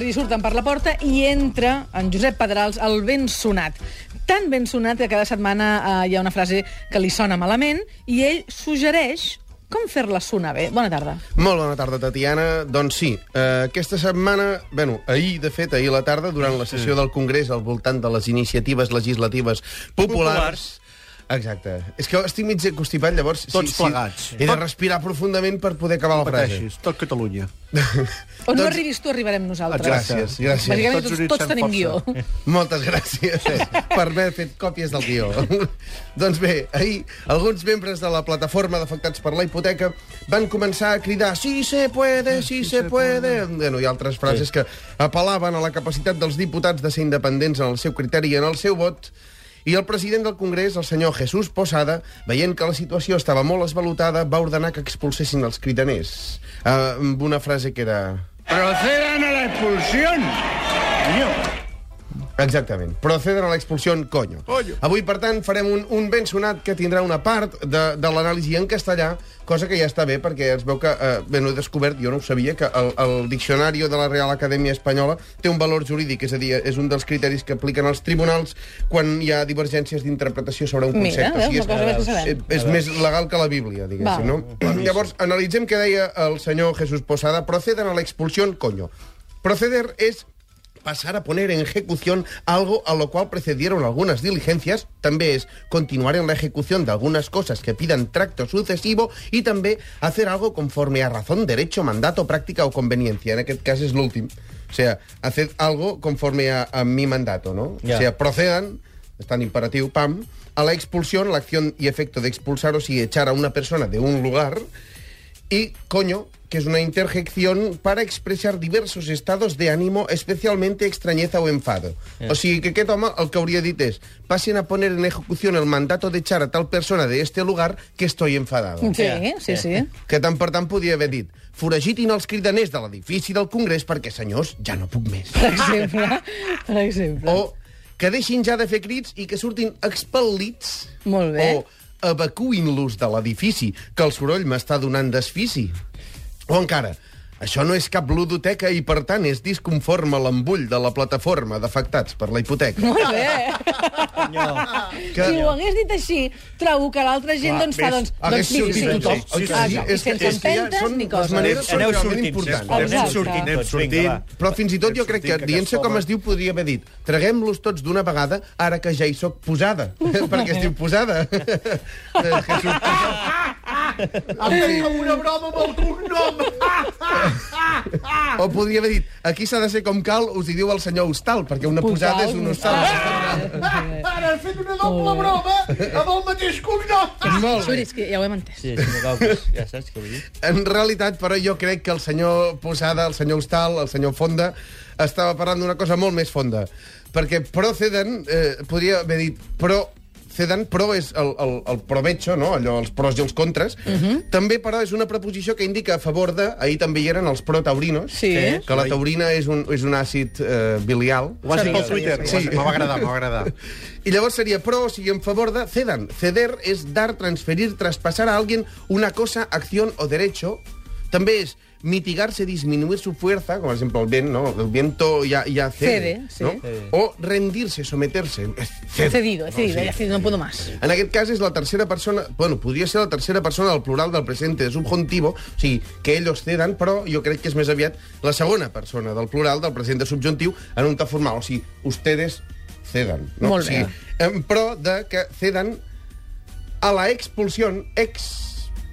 Sergi surten per la porta i entra en Josep Pedrals, el ben sonat. Tan ben sonat que cada setmana eh, hi ha una frase que li sona malament i ell suggereix com fer-la sonar bé. Bona tarda. Molt bona tarda, Tatiana. Doncs sí, eh, aquesta setmana, bueno, ahir, de fet, ahir a la tarda, durant la sessió del Congrés al voltant de les iniciatives legislatives populars... Exacte. És que estic mig constipat, llavors... Tots plegats. He de respirar profundament per poder acabar No la frase. pateixis, tot Catalunya. On no Doncs- arribis tu, arribarem nosaltres. Gràcies, gràcies. Bàsicament Tots tots, tots tenim força. guió. Moltes gràcies per haver fet còpies del guió. doncs bé, ahir alguns membres de la plataforma d'afectats per la hipoteca van començar a cridar «Sí se puede, sí se puede». Bueno, hi ha altres frases que apel·laven a la capacitat dels diputats de ser independents en el seu criteri i en el seu vot, i el president del Congrés, el senyor Jesús Posada, veient que la situació estava molt esvalutada, va ordenar que expulsessin els cridaners. Uh, amb una frase que era... Procedan a la expulsión. Exactament. Proceden a l'expulsió, coño. Coño. Avui, per tant, farem un, un ben sonat que tindrà una part de, de l'anàlisi en castellà, cosa que ja està bé, perquè es veu que, eh, bé, no he descobert, jo no ho sabia, que el, el diccionari de la Real Acadèmia Espanyola té un valor jurídic, és a dir, és un dels criteris que apliquen els tribunals quan hi ha divergències d'interpretació sobre un Mira, concepte. veus, és, una cosa més que sabem. és, és més legal que la Bíblia, diguéssim, no? Llavors, analitzem què deia el senyor Jesús Posada. Proceden a la expulsión, coño. Proceder es pasar a poner en ejecución algo a lo cual precedieron algunas diligencias, també és continuar en la ejecución de algunas cosas que pidan tracto sucesivo y també hacer algo conforme a razón, derecho, mandato, práctica o conveniencia. En aquest cas és l'últim. O sea, hacer algo conforme a, a mi mandato, ¿no? Ya. O sea, procedan, está en imperativo, pam, a la expulsión, la acción y efecto de expulsar o si echar a una persona de un lugar, y coño, que es una interjección para expressar diversos estados de ánimo, especialmente extrañeza o enfado. O sigui que aquest home el que hauria dit és pasen a poner en ejecución el mandato de echar a tal persona de este lugar que estoy enfadado. Sí, Ja, sí, sí. Que tant per tant podia haver dit foragitin els cridaners de l'edifici del Congrés perquè, senyors, ja no puc més. Per exemple. Per exemple. O que deixin ja de fer crits i que surtin expel·lits. Molt bé. O evacuïn-los de l'edifici, que el soroll m'està donant desfici. O encara, això no és cap ludoteca i, per tant, és disconforme a l'embull de la plataforma d'afectats per la hipoteca. Molt bé. Que... Si ho hagués dit així, trobo que l'altra gent Clar, doncs fa, doncs, Hagués doncs miri, sortit sí, tothom. sí, sí, que sí, sí? sí. És que- Sense és que ja empentes són- ni les coses. maneres són Aneu realment sortint, importants. Anem sortint, Anem sortint. Però fins i tot jo crec que, que dient-se com es diu, podria haver dit traguem-los tots d'una vegada, ara que ja hi sóc posada. perquè es diu posada. Eh, Jesús Posada. Em feia una broma amb el cognom. O podria haver dit, aquí s'ha de ser com cal, us hi diu el senyor hostal, perquè una posada és un hostal. Ara has fet una doble broma amb el mateix cognom. Molt bé. és que ja ho hem entès. Sí, sí, no cal, ja saps què vull dir. En realitat, però, jo crec que el senyor Posada, el senyor Hostal, el senyor Fonda, estava parlant d'una cosa molt més fonda. Perquè proceden, eh, podria haver dit pro ceden, pro és el, el, el provecho, no? Allò, els pros i els contres. També, però, és una preposició que indica a favor de... Ahir també hi eren els protaurinos, Sí. que la taurina és un, és un àcid eh, bilial. Ho has dit pel Twitter. Sí. Sí. M'ha agradat, m'ha agradat. Y llavors sería pro, o sigui, en favor de cedan. Ceder es dar, transferir, traspasar a alguien una cosa, acción o derecho. També és mitigarse, disminuir su fuerza, como por ejemplo el viento, ¿no? El viento ya, ya cede, Cede, sí. ¿no? Cede. O rendirse, someterse. He cedido, he cedido, he cedido, no puedo más. En aquest cas és la tercera persona... Bueno, podria ser la tercera persona del plural del presente de subjuntivo, o sigui, que ellos cedan, però jo crec que és més aviat la segona persona del plural del present de subjuntiu en un to formal, o sigui, ustedes cedan. No? Molt o sigui, bé. en pro de que cedan a la expulsión,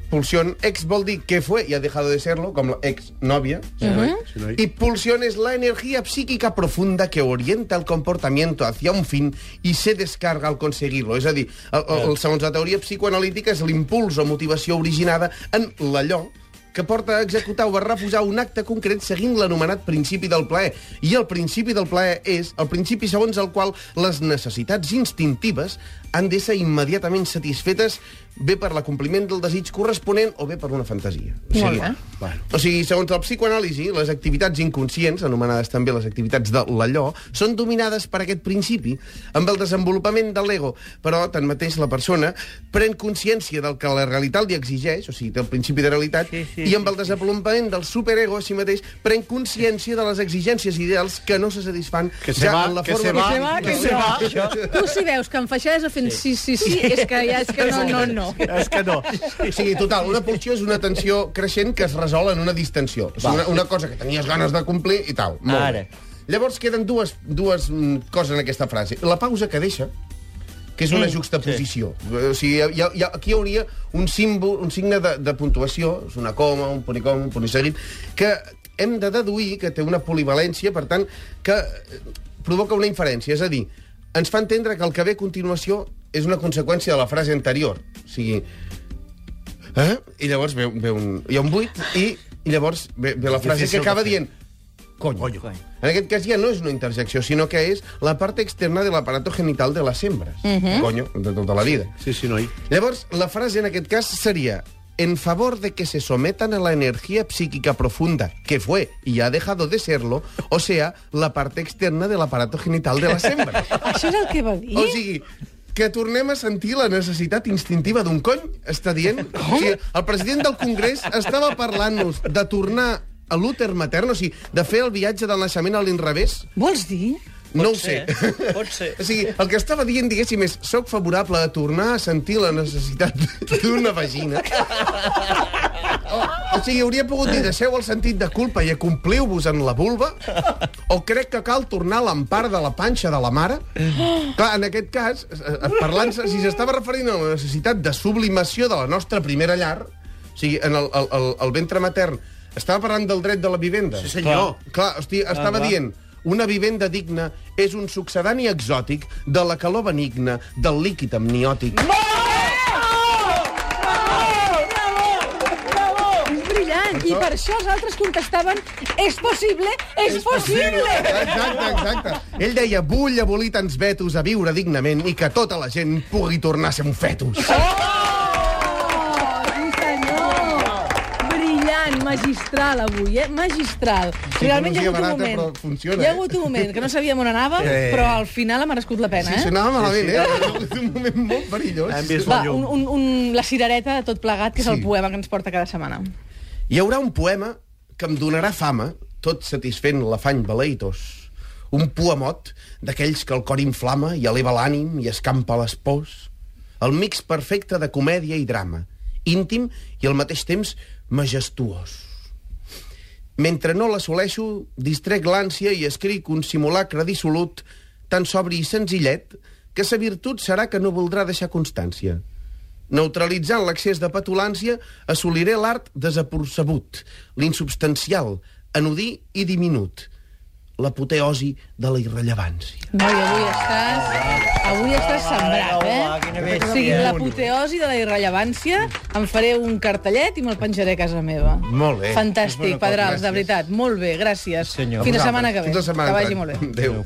expulsión, ex vol dir que fue y ha dejado de serlo, com la ex-novia, Sí, noi? y pulsión es la energía psíquica profunda que orienta el comportamiento hacia un fin i se descarga al conseguir-lo. És a dir, el, el, el, segons la teoria psicoanalítica, és l'impuls o motivació originada en l'allò que porta a executar o a refusar un acte concret seguint l'anomenat principi del plaer. I el principi del plaer és el principi segons el qual les necessitats instintives han d'ésser immediatament satisfetes bé per l'acompliment del desig corresponent o bé per una fantasia. O Molt bé. Bueno. O sigui, segons el psicoanàlisi, les activitats inconscients, anomenades també les activitats de l'allò, són dominades per aquest principi amb el desenvolupament de l'ego. Però, tanmateix, la persona pren consciència del que la realitat li exigeix, o sigui, té el principi de realitat, Sí, sí, i amb el desenvolupament del superego, així mateix, pren consciència de les exigències ideals que no se satisfan Que se va, en la que forma... se va, se va, que que se se va. Tu si veus que en Feixades fent sí, sí, sí, és que ja és que no, no, no. És que no. O sigui, total, una pulsió és una tensió creixent que es resol en una distensió. O sigui, una, una cosa que tenies ganes de complir i tal. Molt Ara. bé. Llavors queden dues, dues mm, coses en aquesta frase. La pausa que deixa, que és una juxtaposició. O sigui, hi ha, hi ha, aquí hi hauria un símbol, un signe de, de puntuació, és una coma, un punt i coma, un punt i seguit, que hem de deduir que té una polivalència, per tant, que eh, provoca una inferència. És a dir, ens fa entendre que el que ve a continuació és una conseqüència de la frase anterior. O sigui, eh? i llavors ve, ve un, hi ha un buit i, i llavors ve, ve la frase que acaba dient Coño. Coño. En aquest cas ja no és una interjecció, sinó que és la part externa de l'aparato genital de les hembres. Coño, de tota la vida. Sí, sí, noi. Llavors, la frase en aquest cas seria en favor de que se sometan a la energía psíquica profunda, que fue y ha dejado de serlo, o sea, la parte externa del aparato genital de les hembres. Això és el que va dir? O sigui, que tornem a sentir la necessitat instintiva d'un cony, està dient? O sigui, el president del Congrés estava parlant-nos de tornar a l'úter matern, o sigui, de fer el viatge del naixement a l'inrevés? Vols dir? No ho Pot sé. ser, pot ser. O sigui, el que estava dient, diguéssim, és soc favorable a tornar a sentir la necessitat d'una vagina. O, o sigui, hauria pogut dir, deixeu el sentit de culpa i acompliu-vos en la vulva, o crec que cal tornar a l'empara de la panxa de la mare. Clar, en aquest cas, eh, eh, parlant si s'estava referint a la necessitat de sublimació de la nostra primera llar, o sigui, en el, el, el, el ventre matern, estava parlant del dret de la vivenda. Sí, senyor. Clar, hosti, estava clar. dient una vivenda digna és un succedani exòtic de la calor benigna del líquid amniòtic. És brillant. I per això els altres contestaven és possible, és, possible. Exacte, exacte. Ell deia, vull abolir tants vetos a viure dignament i que tota la gent pugui tornar a ser un fetus. Oh, sí senyor. Brillant, magistral avui, eh? Magistral. Realment hi ha hagut un barata, moment. però funciona, hi ha eh? hagut un moment que no sabíem on anàvem, Eh. però al final ha merescut la pena, Sí, eh? sonava malament, eh? És un moment molt perillós. Hem vist Va, un, un, un, la cirereta de tot plegat, que és Sí. el poema que ens porta cada setmana. Hi haurà un poema que em donarà fama, tot satisfent l'afany baleitós. Un poemot d'aquells que el cor inflama i eleva l'ànim i escampa les pors. El mix perfecte de comèdia i drama, íntim i al mateix temps majestuós. Mentre no l'assoleixo, distrec l'ànsia i escric un simulacre dissolut, tan sobri i senzillet, que sa virtut serà que no voldrà deixar constància. Neutralitzant l'excés de petulància, assoliré l'art desapercebut, l'insubstancial, anodí i diminut, l'apoteosi de la irrellevància. Noi, avui estàs... Avui estàs sembrat, eh? O sigui, l'apoteosi de la irrellevància, em faré un cartellet i me'l penjaré a casa meva. Molt bé. Fantàstic, Pedrals, de veritat. Molt bé, gràcies. Senyor. Fins la setmana que ve. Fins la setmana que que vagi ve. molt bé. Adéu.